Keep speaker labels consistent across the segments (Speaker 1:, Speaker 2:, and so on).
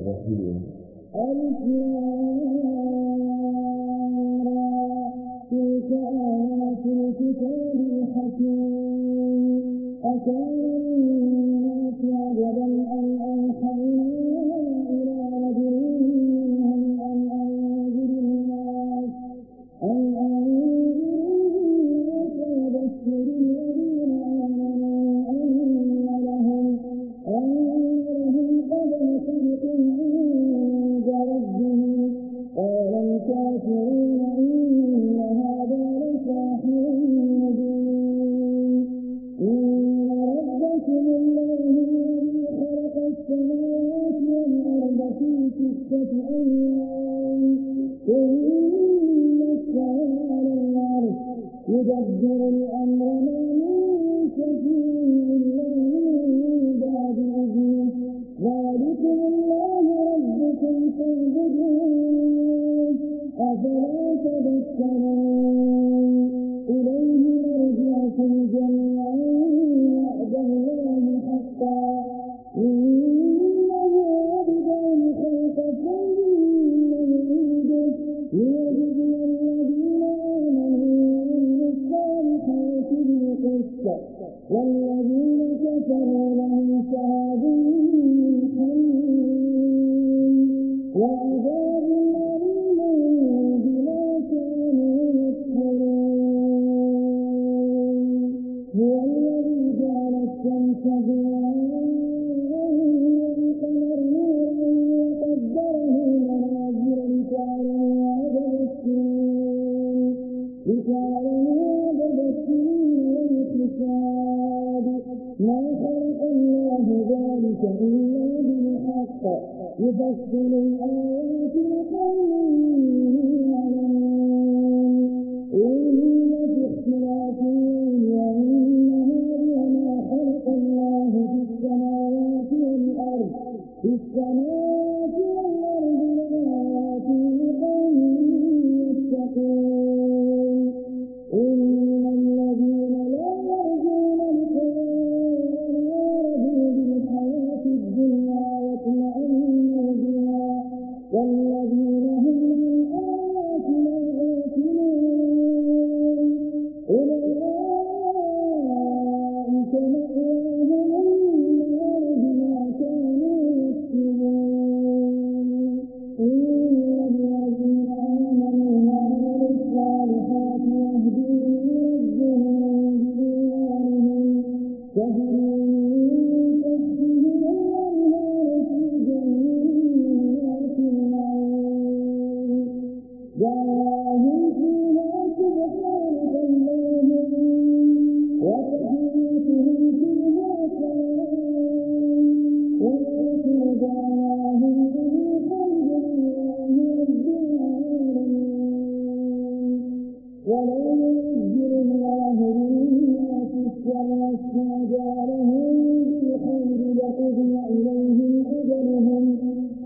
Speaker 1: الرحيم.
Speaker 2: ألف تلك آيات الكتاب الحكيم. مرجعكم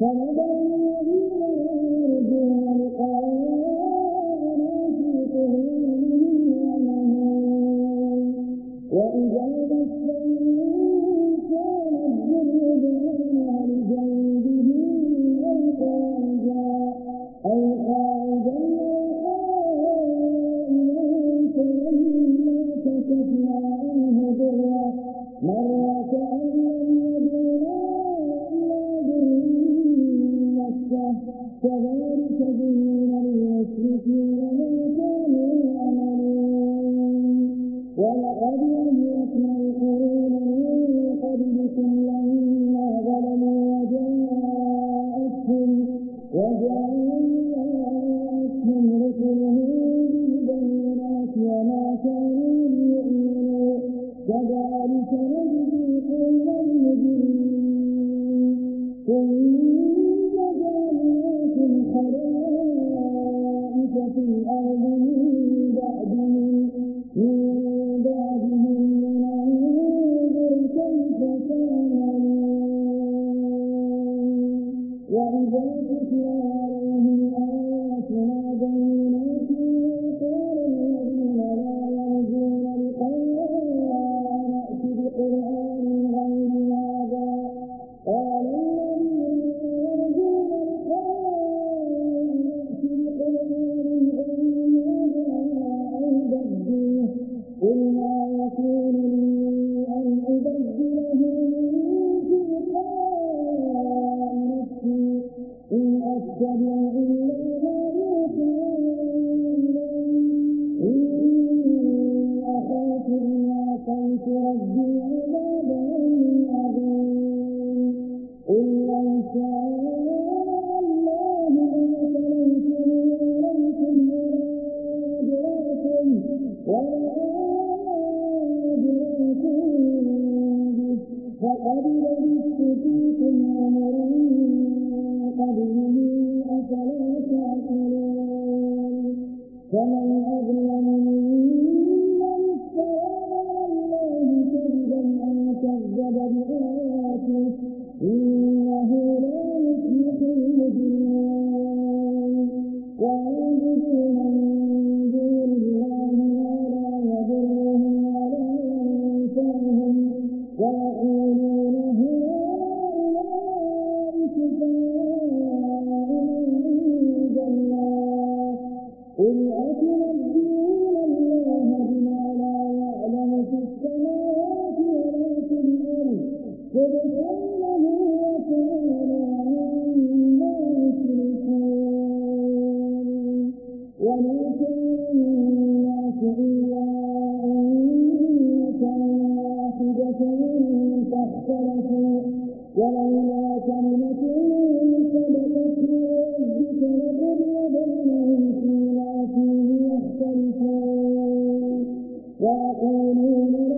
Speaker 2: Now, ويقولون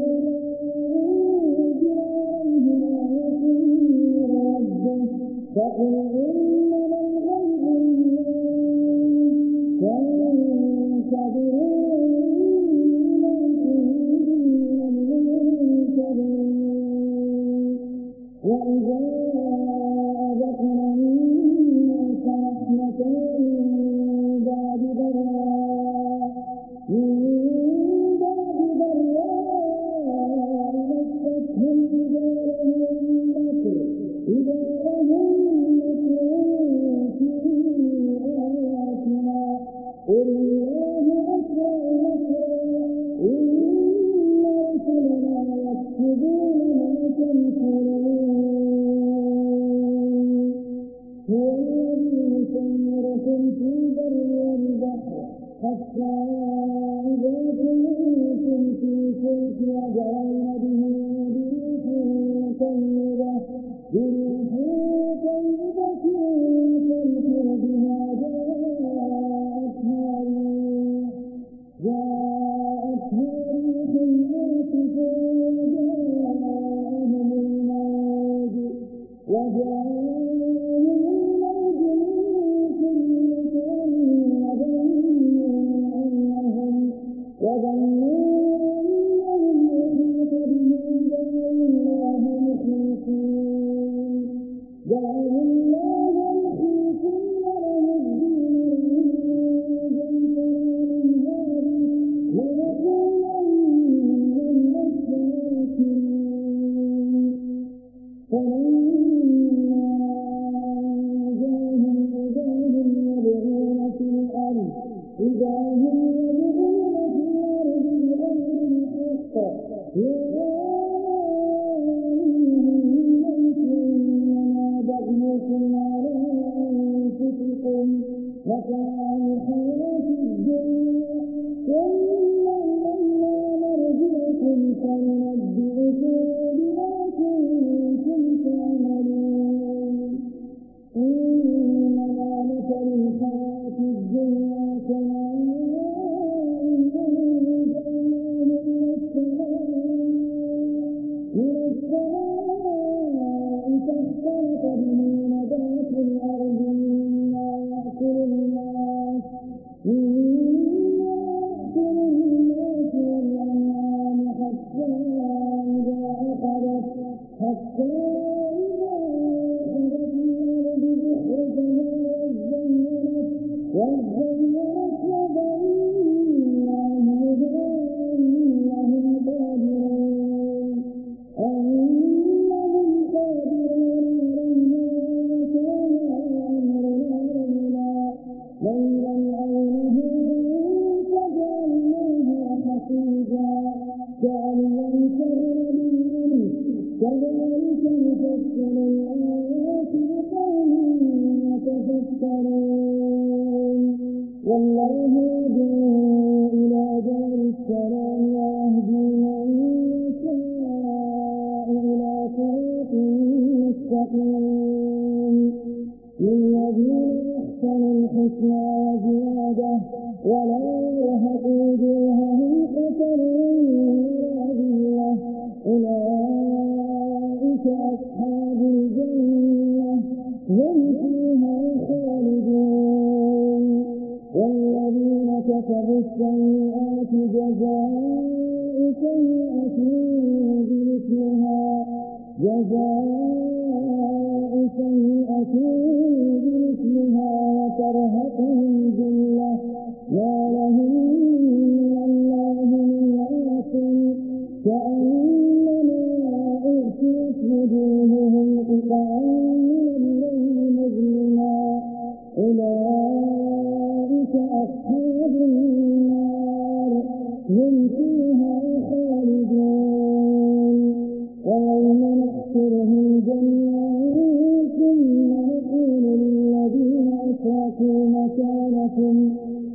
Speaker 2: مكانكم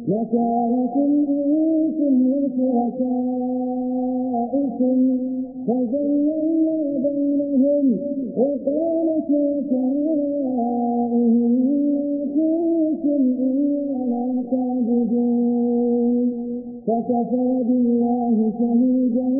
Speaker 2: مكانكم أنتم وشركاؤكم فزينا بينهم وقال شركاؤهم ما كنتم إيانا تعبدون فكفى بالله شهيدا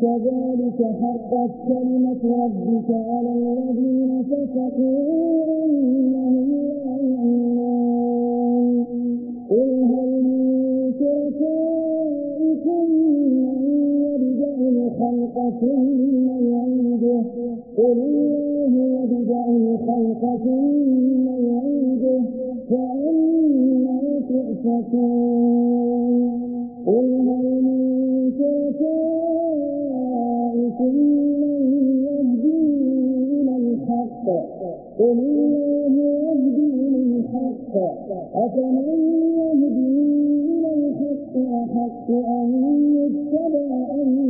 Speaker 2: كذلك حقت كلمة ربك على الذين فسقوا. أنهم لا يؤمنون قل هل من شركائكم من يبدأ الخلق ثم يعيده قل الله يبدأ الخلق ثم يعيده فأنا تؤفكون قل هل من شركائكم من يهدي إلى الحق قل الله يهدي للحق أفمن يهدي إلى الحق أحق أن يتبع أم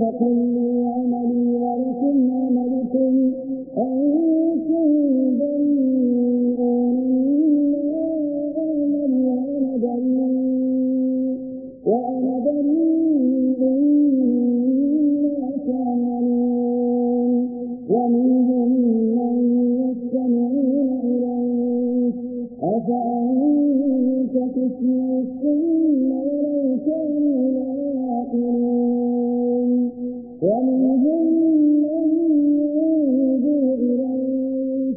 Speaker 2: كذبوك ومنهم من ينظر إليك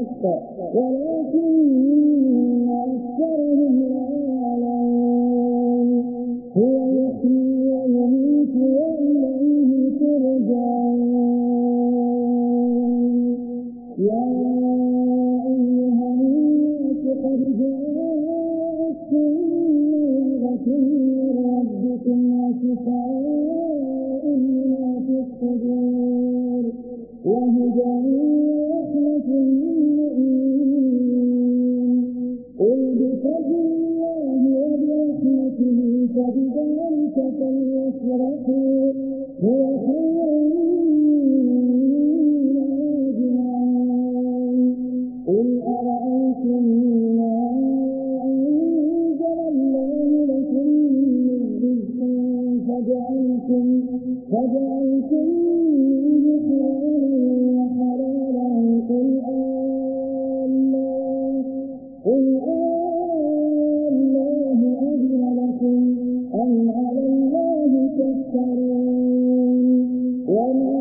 Speaker 2: الله حق ولكن تذكرون وما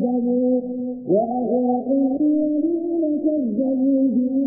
Speaker 2: كذبوا وأغرقنا الذين كذبوا بآياتنا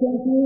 Speaker 2: Jesse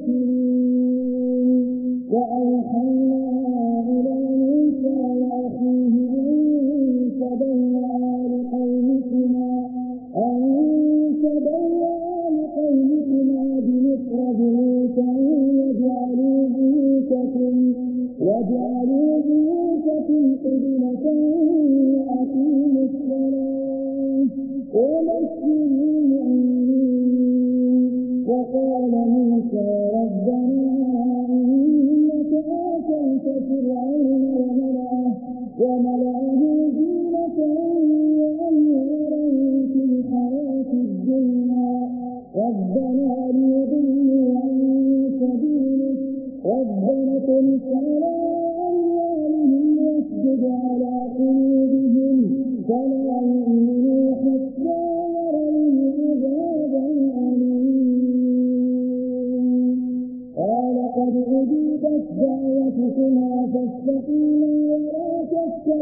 Speaker 2: مستقيما ولا تتبع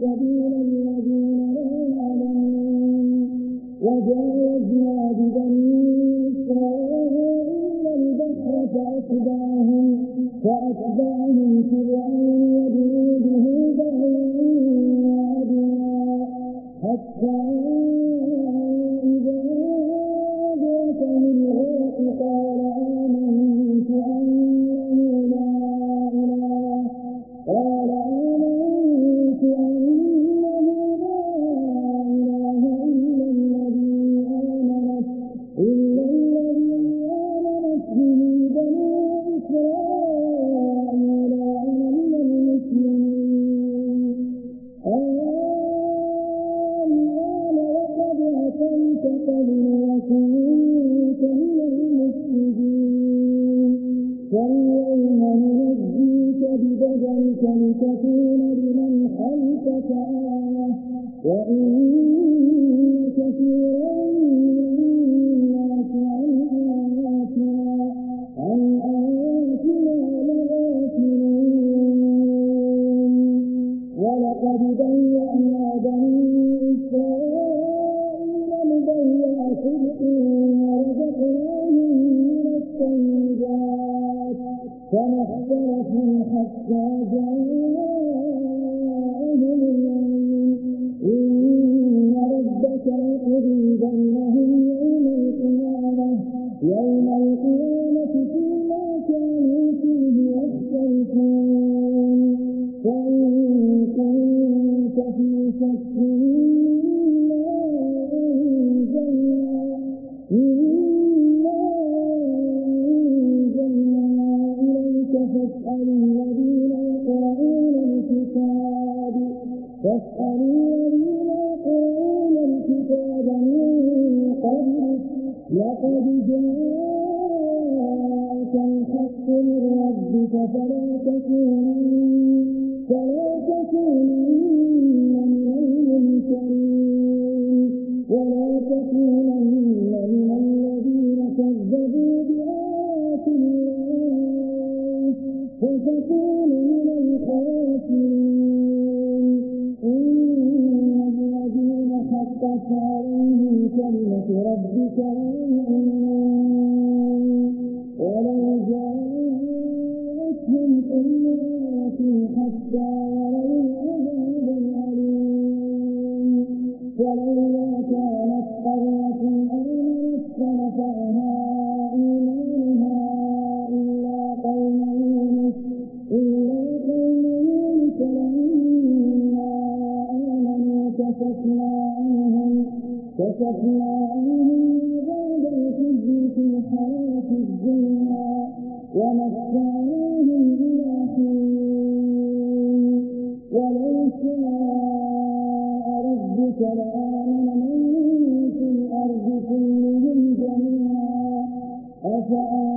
Speaker 2: سبيل الذين لا يعلمون وجاوزنا ببني إسرائيل البحر فأتبعهم فأتبعهم فرعون وجنوده بغيا وعدوا حتى فاليوم ننجيك ببدنك لتكون لمن خلفك آية. وإن كثيرا لقد جاءك الحق من ربك فلا تكونن فلا تكونن من المنكرين down. ومتعناهم إلى حين ولو شاء ربك لآمن من في الأرض كلهم جميعا أفأنت